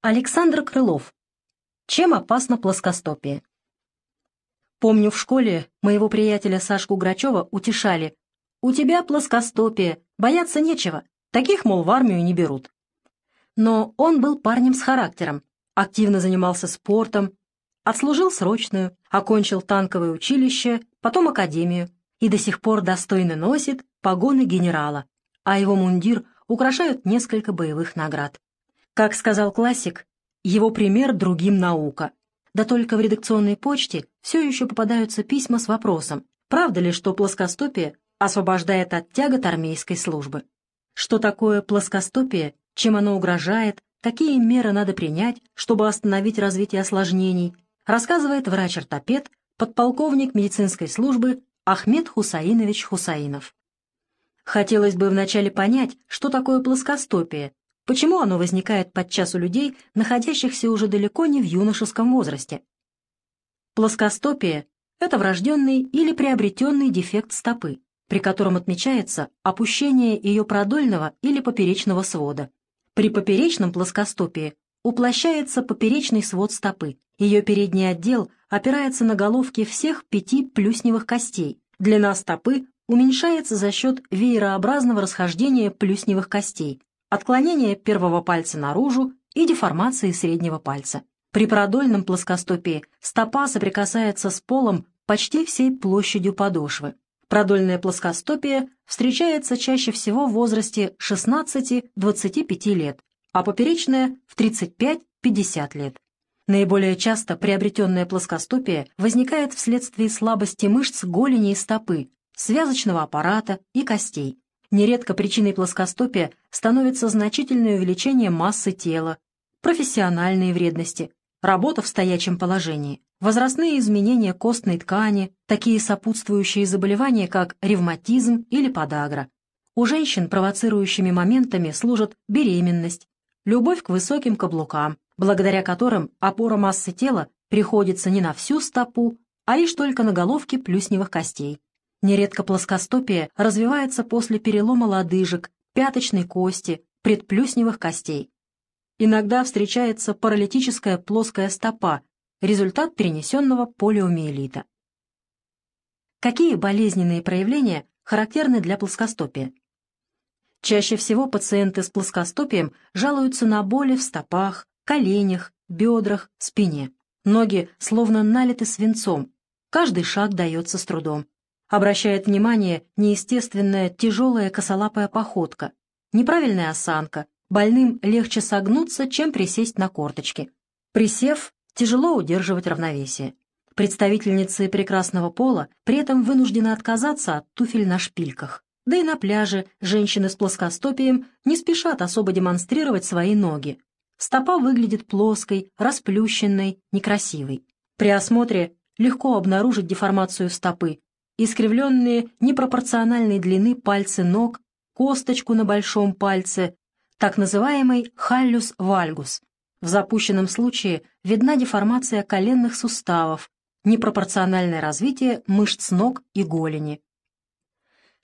Александр Крылов. Чем опасна плоскостопие? Помню, в школе моего приятеля Сашку Грачева утешали. «У тебя плоскостопие, бояться нечего, таких, мол, в армию не берут». Но он был парнем с характером, активно занимался спортом, отслужил срочную, окончил танковое училище, потом академию и до сих пор достойно носит погоны генерала, а его мундир украшают несколько боевых наград. Как сказал классик, его пример другим наука. Да только в редакционной почте все еще попадаются письма с вопросом, правда ли, что плоскостопие освобождает от тягот армейской службы. Что такое плоскостопие, чем оно угрожает, какие меры надо принять, чтобы остановить развитие осложнений, рассказывает врач-ортопед, подполковник медицинской службы Ахмед Хусаинович Хусаинов. Хотелось бы вначале понять, что такое плоскостопие, Почему оно возникает подчас у людей, находящихся уже далеко не в юношеском возрасте? Плоскостопие – это врожденный или приобретенный дефект стопы, при котором отмечается опущение ее продольного или поперечного свода. При поперечном плоскостопии уплощается поперечный свод стопы. Ее передний отдел опирается на головки всех пяти плюсневых костей. Длина стопы уменьшается за счет веерообразного расхождения плюсневых костей, отклонение первого пальца наружу и деформации среднего пальца. При продольном плоскостопии стопа соприкасается с полом почти всей площадью подошвы. Продольное плоскостопие встречается чаще всего в возрасте 16-25 лет, а поперечное – в 35-50 лет. Наиболее часто приобретенное плоскостопие возникает вследствие слабости мышц голени и стопы, связочного аппарата и костей. Нередко причиной плоскостопия становится значительное увеличение массы тела, профессиональные вредности, работа в стоячем положении, возрастные изменения костной ткани, такие сопутствующие заболевания, как ревматизм или подагра. У женщин провоцирующими моментами служат беременность, любовь к высоким каблукам, благодаря которым опора массы тела приходится не на всю стопу, а лишь только на головки плюсневых костей. Нередко плоскостопие развивается после перелома лодыжек, пяточной кости, предплюсневых костей. Иногда встречается паралитическая плоская стопа, результат перенесенного полиомиелита. Какие болезненные проявления характерны для плоскостопия? Чаще всего пациенты с плоскостопием жалуются на боли в стопах, коленях, бедрах, спине. Ноги словно налиты свинцом, каждый шаг дается с трудом. Обращает внимание неестественная тяжелая косолапая походка, неправильная осанка, больным легче согнуться, чем присесть на корточки. Присев, тяжело удерживать равновесие. Представительницы прекрасного пола при этом вынуждены отказаться от туфель на шпильках. Да и на пляже женщины с плоскостопием не спешат особо демонстрировать свои ноги. Стопа выглядит плоской, расплющенной, некрасивой. При осмотре легко обнаружить деформацию стопы, искривленные непропорциональной длины пальцы ног, косточку на большом пальце, так называемый халлюс вальгус. В запущенном случае видна деформация коленных суставов, непропорциональное развитие мышц ног и голени.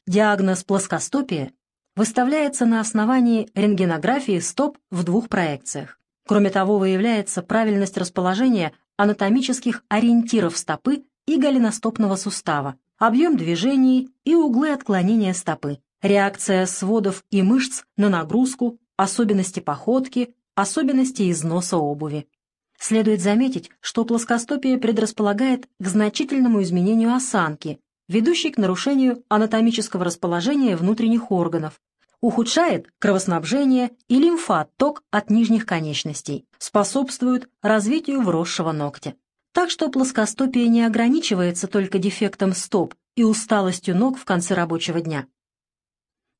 Диагноз плоскостопия выставляется на основании рентгенографии стоп в двух проекциях. Кроме того, выявляется правильность расположения анатомических ориентиров стопы и голеностопного сустава, объем движений и углы отклонения стопы, реакция сводов и мышц на нагрузку, особенности походки, особенности износа обуви. Следует заметить, что плоскостопие предрасполагает к значительному изменению осанки, ведущей к нарушению анатомического расположения внутренних органов, ухудшает кровоснабжение и лимфоотток от нижних конечностей, способствует развитию вросшего ногтя. Так что плоскостопие не ограничивается только дефектом стоп и усталостью ног в конце рабочего дня.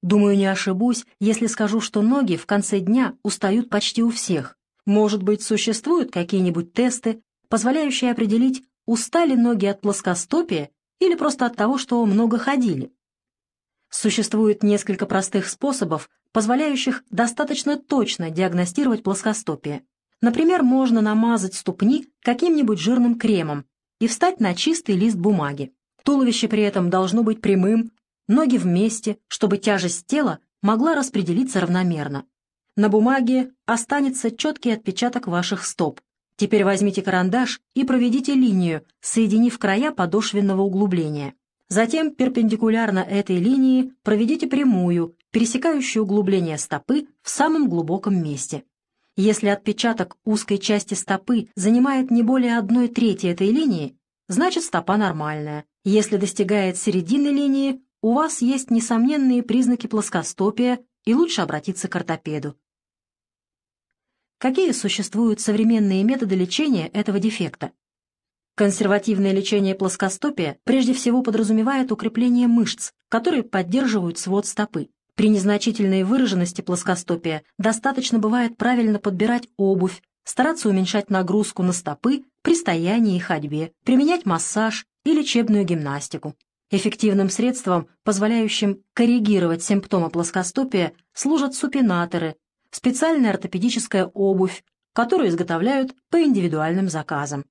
Думаю, не ошибусь, если скажу, что ноги в конце дня устают почти у всех. Может быть, существуют какие-нибудь тесты, позволяющие определить, устали ноги от плоскостопия или просто от того, что много ходили. Существует несколько простых способов, позволяющих достаточно точно диагностировать плоскостопие. Например, можно намазать ступни каким-нибудь жирным кремом и встать на чистый лист бумаги. Туловище при этом должно быть прямым, ноги вместе, чтобы тяжесть тела могла распределиться равномерно. На бумаге останется четкий отпечаток ваших стоп. Теперь возьмите карандаш и проведите линию, соединив края подошвенного углубления. Затем перпендикулярно этой линии проведите прямую, пересекающую углубление стопы в самом глубоком месте. Если отпечаток узкой части стопы занимает не более одной трети этой линии, значит стопа нормальная. Если достигает середины линии, у вас есть несомненные признаки плоскостопия и лучше обратиться к ортопеду. Какие существуют современные методы лечения этого дефекта? Консервативное лечение плоскостопия прежде всего подразумевает укрепление мышц, которые поддерживают свод стопы. При незначительной выраженности плоскостопия достаточно бывает правильно подбирать обувь, стараться уменьшать нагрузку на стопы при стоянии и ходьбе, применять массаж и лечебную гимнастику. Эффективным средством, позволяющим коррегировать симптомы плоскостопия, служат супинаторы, специальная ортопедическая обувь, которую изготовляют по индивидуальным заказам.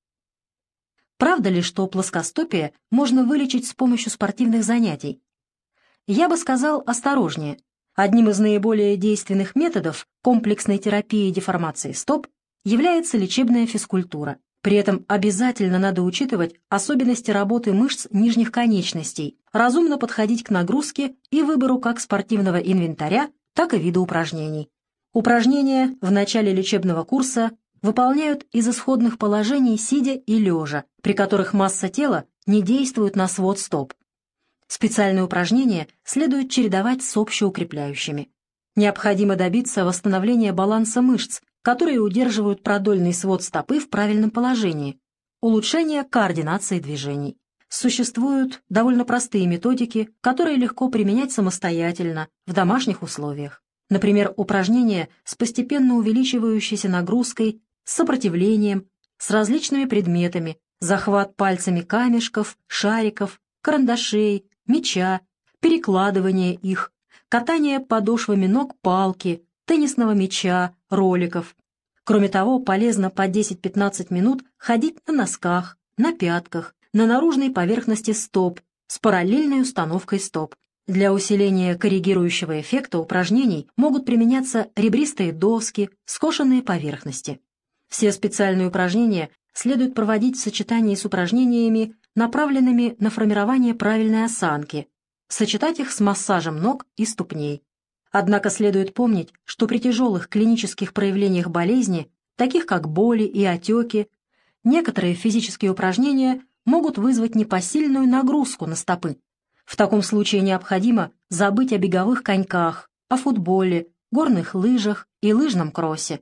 Правда ли, что плоскостопие можно вылечить с помощью спортивных занятий? Я бы сказал осторожнее. Одним из наиболее действенных методов комплексной терапии деформации стоп является лечебная физкультура. При этом обязательно надо учитывать особенности работы мышц нижних конечностей, разумно подходить к нагрузке и выбору как спортивного инвентаря, так и вида упражнений. Упражнения в начале лечебного курса выполняют из исходных положений сидя и лежа, при которых масса тела не действует на свод стоп. Специальные упражнения следует чередовать с общеукрепляющими. Необходимо добиться восстановления баланса мышц, которые удерживают продольный свод стопы в правильном положении, улучшение координации движений. Существуют довольно простые методики, которые легко применять самостоятельно в домашних условиях. Например, упражнения с постепенно увеличивающейся нагрузкой, с сопротивлением, с различными предметами, захват пальцами камешков, шариков, карандашей, мяча, перекладывание их, катание подошвами ног палки, теннисного мяча, роликов. Кроме того, полезно по 10-15 минут ходить на носках, на пятках, на наружной поверхности стоп с параллельной установкой стоп. Для усиления коррегирующего эффекта упражнений могут применяться ребристые доски, скошенные поверхности. Все специальные упражнения следует проводить в сочетании с упражнениями, направленными на формирование правильной осанки, сочетать их с массажем ног и ступней. Однако следует помнить, что при тяжелых клинических проявлениях болезни, таких как боли и отеки, некоторые физические упражнения могут вызвать непосильную нагрузку на стопы, в таком случае необходимо забыть о беговых коньках, о футболе, горных лыжах и лыжном кроссе.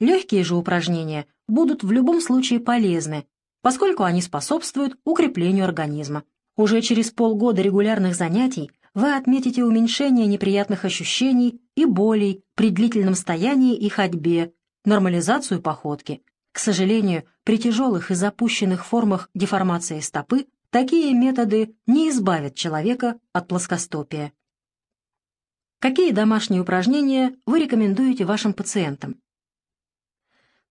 Легкие же упражнения будут в любом случае полезны, поскольку они способствуют укреплению организма. Уже через полгода регулярных занятий вы отметите уменьшение неприятных ощущений и болей при длительном стоянии и ходьбе, нормализацию походки. К сожалению, при тяжелых и запущенных формах деформации стопы Такие методы не избавят человека от плоскостопия. Какие домашние упражнения вы рекомендуете вашим пациентам?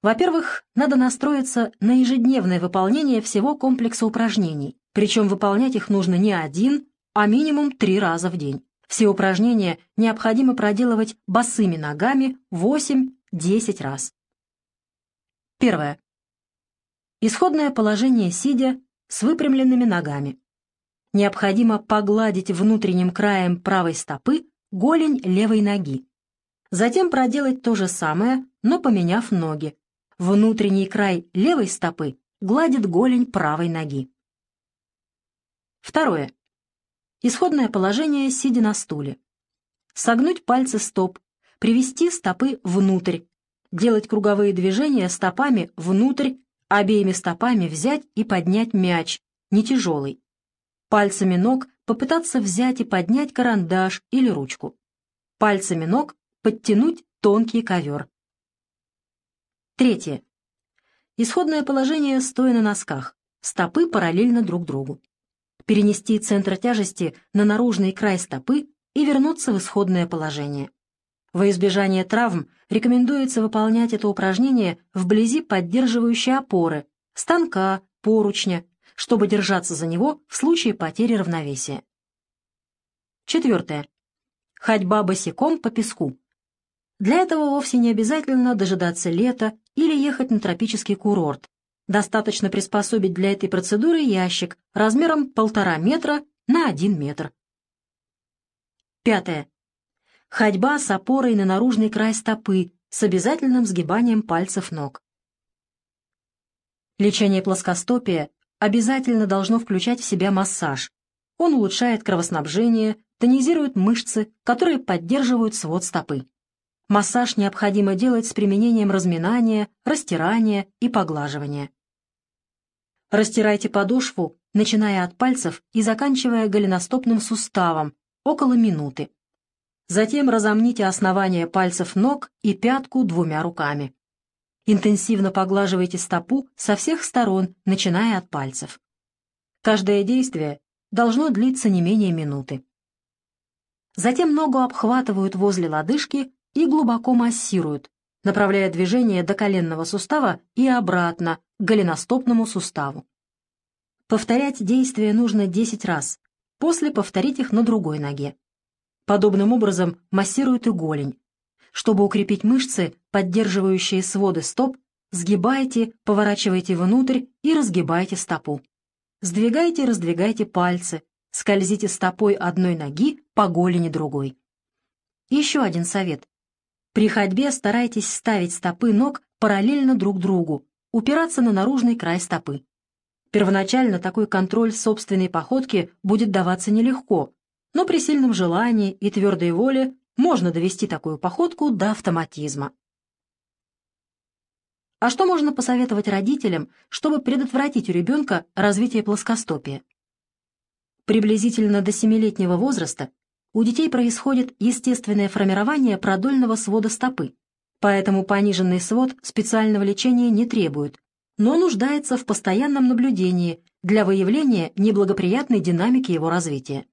Во-первых, надо настроиться на ежедневное выполнение всего комплекса упражнений, причем выполнять их нужно не один, а минимум три раза в день. Все упражнения необходимо проделывать босыми ногами 8-10 раз. Первое. Исходное положение сидя с выпрямленными ногами. Необходимо погладить внутренним краем правой стопы голень левой ноги. Затем проделать то же самое, но поменяв ноги. Внутренний край левой стопы гладит голень правой ноги. Второе. Исходное положение, сидя на стуле. Согнуть пальцы стоп, привести стопы внутрь, делать круговые движения стопами внутрь обеими стопами взять и поднять мяч, не тяжелый. Пальцами ног попытаться взять и поднять карандаш или ручку. Пальцами ног подтянуть тонкий ковер. Третье. Исходное положение стоя на носках, стопы параллельно друг другу. Перенести центр тяжести на наружный край стопы и вернуться в исходное положение. Во избежание травм рекомендуется выполнять это упражнение вблизи поддерживающей опоры, станка, поручня, чтобы держаться за него в случае потери равновесия. Четвертое. Ходьба босиком по песку. Для этого вовсе не обязательно дожидаться лета или ехать на тропический курорт. Достаточно приспособить для этой процедуры ящик размером полтора метра на один метр. Пятое. Ходьба с опорой на наружный край стопы с обязательным сгибанием пальцев ног. Лечение плоскостопия обязательно должно включать в себя массаж. Он улучшает кровоснабжение, тонизирует мышцы, которые поддерживают свод стопы. Массаж необходимо делать с применением разминания, растирания и поглаживания. Растирайте подошву, начиная от пальцев и заканчивая голеностопным суставом, около минуты. Затем разомните основание пальцев ног и пятку двумя руками. Интенсивно поглаживайте стопу со всех сторон, начиная от пальцев. Каждое действие должно длиться не менее минуты. Затем ногу обхватывают возле лодыжки и глубоко массируют, направляя движение до коленного сустава и обратно к голеностопному суставу. Повторять действия нужно 10 раз, после повторить их на другой ноге. Подобным образом массируют и голень. Чтобы укрепить мышцы, поддерживающие своды стоп, сгибайте, поворачивайте внутрь и разгибайте стопу. Сдвигайте раздвигайте пальцы, скользите стопой одной ноги по голени другой. Еще один совет. При ходьбе старайтесь ставить стопы ног параллельно друг другу, упираться на наружный край стопы. Первоначально такой контроль собственной походки будет даваться нелегко, но при сильном желании и твердой воле можно довести такую походку до автоматизма. А что можно посоветовать родителям, чтобы предотвратить у ребенка развитие плоскостопия? Приблизительно до 7-летнего возраста у детей происходит естественное формирование продольного свода стопы, поэтому пониженный свод специального лечения не требует, но нуждается в постоянном наблюдении для выявления неблагоприятной динамики его развития.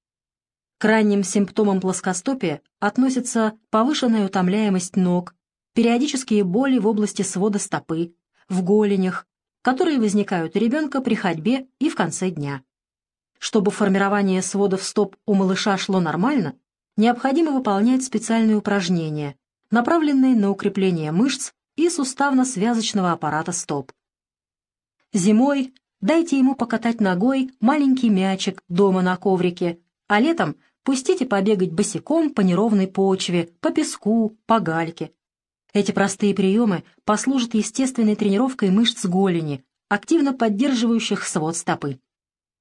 К ранним симптомам плоскостопия относятся повышенная утомляемость ног, периодические боли в области свода стопы, в голенях, которые возникают у ребенка при ходьбе и в конце дня. Чтобы формирование сводов стоп у малыша шло нормально, необходимо выполнять специальные упражнения, направленные на укрепление мышц и суставно-связочного аппарата стоп. Зимой дайте ему покатать ногой маленький мячик дома на коврике, а летом Пустите побегать босиком по неровной почве, по песку, по гальке. Эти простые приемы послужат естественной тренировкой мышц голени, активно поддерживающих свод стопы.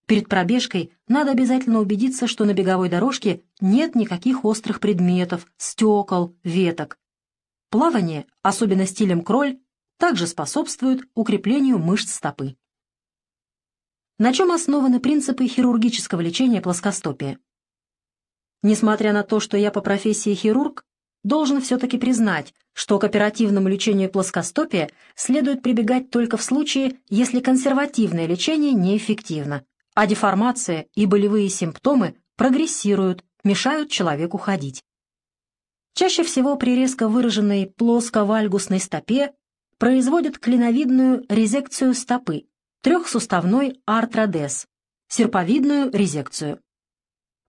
Перед пробежкой надо обязательно убедиться, что на беговой дорожке нет никаких острых предметов, стекол, веток. Плавание, особенно стилем кроль, также способствует укреплению мышц стопы. На чем основаны принципы хирургического лечения плоскостопия? Несмотря на то, что я по профессии хирург, должен все-таки признать, что к оперативному лечению плоскостопия следует прибегать только в случае, если консервативное лечение неэффективно, а деформация и болевые симптомы прогрессируют, мешают человеку ходить. Чаще всего при резко выраженной плоско-вальгусной стопе производят клиновидную резекцию стопы, трехсуставной артродез, серповидную резекцию.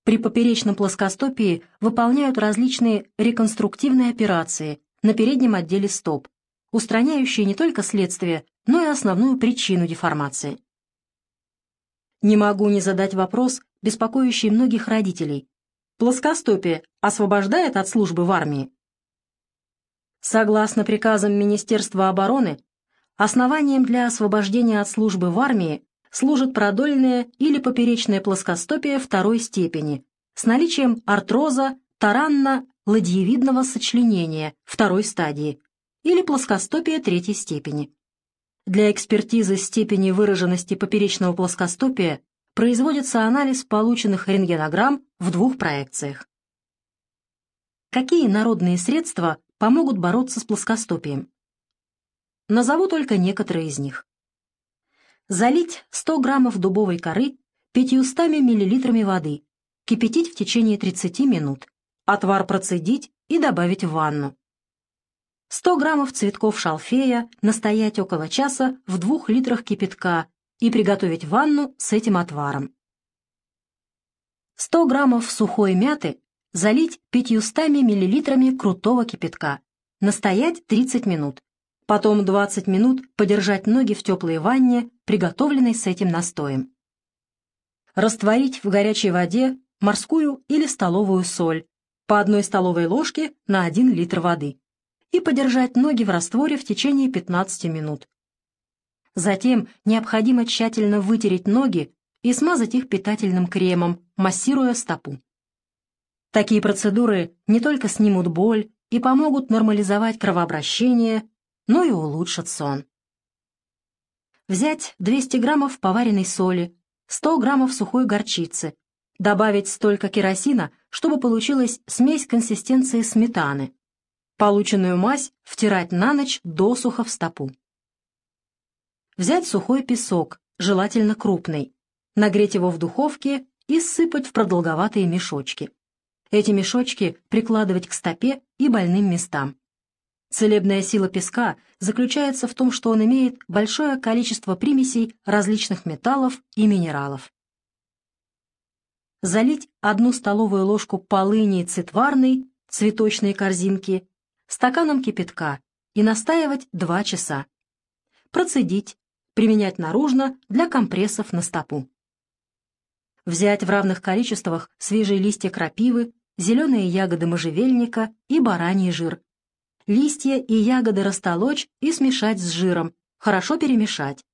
При поперечном плоскостопии выполняют различные реконструктивные операции на переднем отделе стоп, устраняющие не только следствие, но и основную причину деформации. Не могу не задать вопрос, беспокоящий многих родителей. Плоскостопие освобождает от службы в армии? Согласно приказам Министерства обороны, основанием для освобождения от службы в армии служит продольное или поперечное плоскостопие второй степени с наличием артроза таранно-ладьевидного сочленения второй стадии или плоскостопия третьей степени. Для экспертизы степени выраженности поперечного плоскостопия производится анализ полученных рентгенограмм в двух проекциях. Какие народные средства помогут бороться с плоскостопием? Назову только некоторые из них. Залить 100 граммов дубовой коры 500 миллилитрами воды, кипятить в течение 30 минут, отвар процедить и добавить в ванну. 100 граммов цветков шалфея настоять около часа в 2 литрах кипятка и приготовить ванну с этим отваром. 100 граммов сухой мяты залить 500 миллилитрами крутого кипятка, настоять 30 минут. Потом 20 минут подержать ноги в теплой ванне, приготовленной с этим настоем. Растворить в горячей воде морскую или столовую соль по одной столовой ложке на 1 литр воды и подержать ноги в растворе в течение 15 минут. Затем необходимо тщательно вытереть ноги и смазать их питательным кремом, массируя стопу. Такие процедуры не только снимут боль и помогут нормализовать кровообращение, но и улучшат сон. Взять 200 граммов поваренной соли, 100 граммов сухой горчицы, добавить столько керосина, чтобы получилась смесь консистенции сметаны. Полученную мазь втирать на ночь досуха в стопу. Взять сухой песок, желательно крупный, нагреть его в духовке и сыпать в продолговатые мешочки. Эти мешочки прикладывать к стопе и больным местам. Целебная сила песка заключается в том, что он имеет большое количество примесей различных металлов и минералов залить одну столовую ложку полыни цитварной, цветочной корзинки, стаканом кипятка и настаивать 2 часа. Процедить, применять наружно для компрессов на стопу. Взять в равных количествах свежие листья крапивы, зеленые ягоды можжевельника и бараний жир. Листья и ягоды растолочь и смешать с жиром, хорошо перемешать.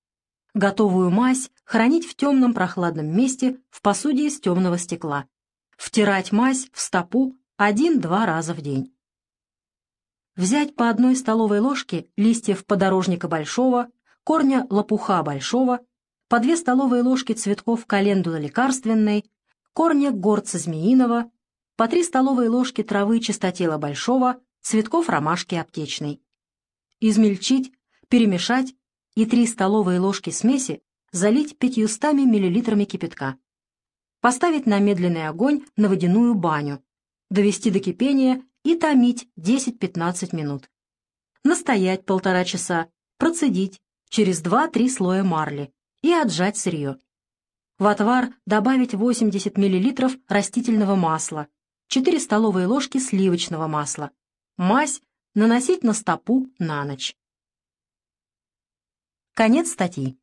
Готовую мазь хранить в темном прохладном месте в посуде из темного стекла. Втирать мазь в стопу один-два раза в день. Взять по одной столовой ложке листьев подорожника большого, корня лопуха большого, по две столовые ложки цветков календулы лекарственной, корня горца змеиного, по три столовые ложки травы чистотела большого, цветков ромашки аптечной. Измельчить, перемешать и 3 столовые ложки смеси залить 500 мл кипятка. Поставить на медленный огонь на водяную баню, довести до кипения и томить 10-15 минут. Настоять полтора часа, процедить через 2-3 слоя марли и отжать сырье. В отвар добавить 80 мл растительного масла, 4 столовые ложки сливочного масла. Мазь наносить на стопу на ночь. Конец статьи.